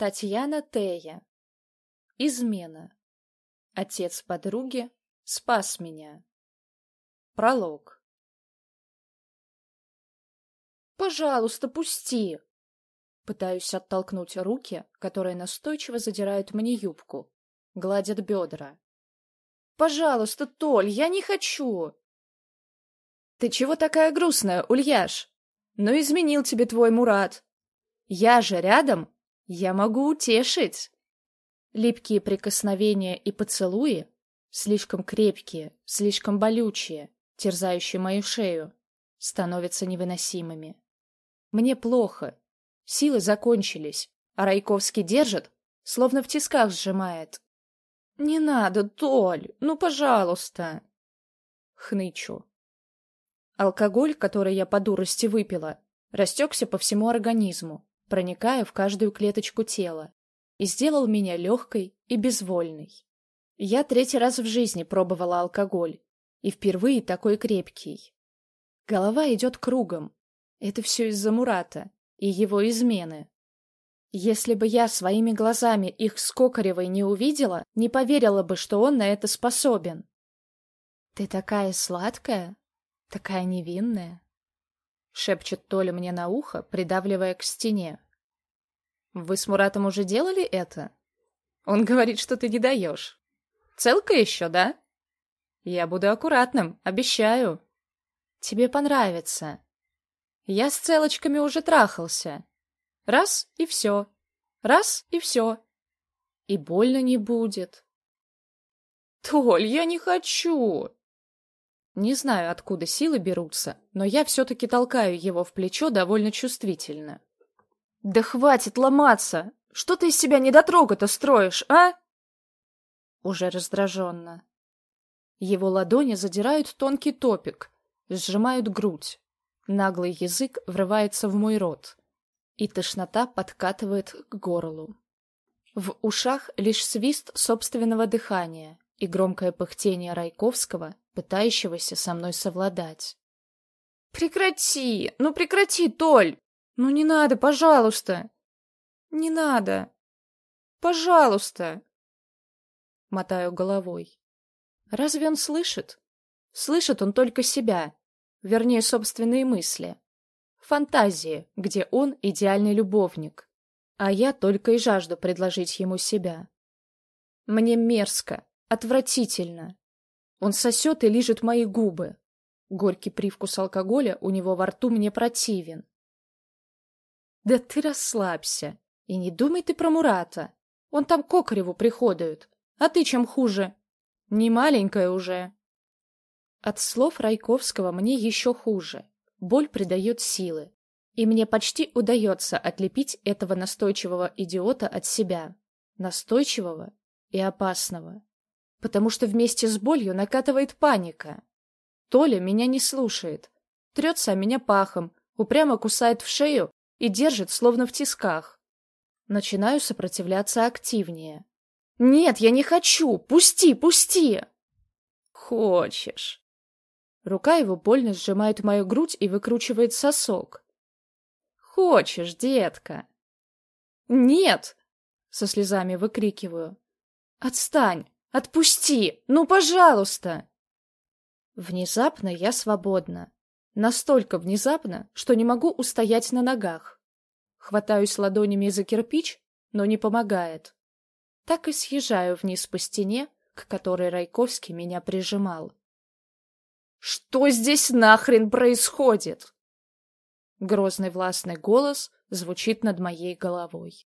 Татьяна Тея. Измена. Отец подруги спас меня. Пролог. «Пожалуйста, пусти!» Пытаюсь оттолкнуть руки, которые настойчиво задирают мне юбку, гладят бедра. «Пожалуйста, Толь, я не хочу!» «Ты чего такая грустная, Ульяш? Ну, изменил тебе твой Мурат. Я же рядом, я могу утешить. Липкие прикосновения и поцелуи, слишком крепкие, слишком болючие, терзающие мою шею, становятся невыносимыми. Мне плохо. Силы закончились, а Райковский держит, словно в тисках сжимает. «Не надо, Толь, ну, пожалуйста!» Хнычу. Алкоголь, который я по дурости выпила, растекся по всему организму проникая в каждую клеточку тела, и сделал меня легкой и безвольной. Я третий раз в жизни пробовала алкоголь, и впервые такой крепкий. Голова идет кругом. Это все из-за Мурата и его измены. Если бы я своими глазами их с Кокоревой не увидела, не поверила бы, что он на это способен. «Ты такая сладкая, такая невинная», — шепчет Толя мне на ухо, придавливая к стене. «Вы с Муратом уже делали это?» Он говорит, что ты не даешь. «Целка еще, да?» «Я буду аккуратным, обещаю». «Тебе понравится». «Я с целочками уже трахался. Раз — и все. Раз — и все. И больно не будет». «Толь, я не хочу!» Не знаю, откуда силы берутся, но я все-таки толкаю его в плечо довольно чувствительно. «Да хватит ломаться! Что ты из себя недотрога-то строишь, а?» Уже раздраженно. Его ладони задирают тонкий топик, сжимают грудь. Наглый язык врывается в мой рот, и тошнота подкатывает к горлу. В ушах лишь свист собственного дыхания и громкое пыхтение Райковского, пытающегося со мной совладать. «Прекрати! Ну прекрати, Толь! Ну не надо, пожалуйста! Не надо! Пожалуйста!» Мотаю головой. Разве он слышит? Слышит он только себя, вернее, собственные мысли. Фантазии, где он идеальный любовник, а я только и жажду предложить ему себя. Мне мерзко, Отвратительно. Он сосет и лижет мои губы. Горький привкус алкоголя у него во рту мне противен. Да ты расслабься. И не думай ты про Мурата. Он там к Кокареву приходует. А ты чем хуже? Не маленькая уже. От слов Райковского мне еще хуже. Боль придает силы. И мне почти удается отлепить этого настойчивого идиота от себя. Настойчивого и опасного потому что вместе с болью накатывает паника. Толя меня не слушает, трется о меня пахом, упрямо кусает в шею и держит, словно в тисках. Начинаю сопротивляться активнее. «Нет, я не хочу! Пусти, пусти!» «Хочешь!» Рука его больно сжимает мою грудь и выкручивает сосок. «Хочешь, детка?» «Нет!» — со слезами выкрикиваю. «Отстань! Отпусти! Ну, пожалуйста!» Внезапно я свободна. Настолько внезапно, что не могу устоять на ногах. Хватаюсь ладонями за кирпич, но не помогает. Так и съезжаю вниз по стене, к которой Райковский меня прижимал. «Что здесь нахрен происходит?» Грозный властный голос звучит над моей головой.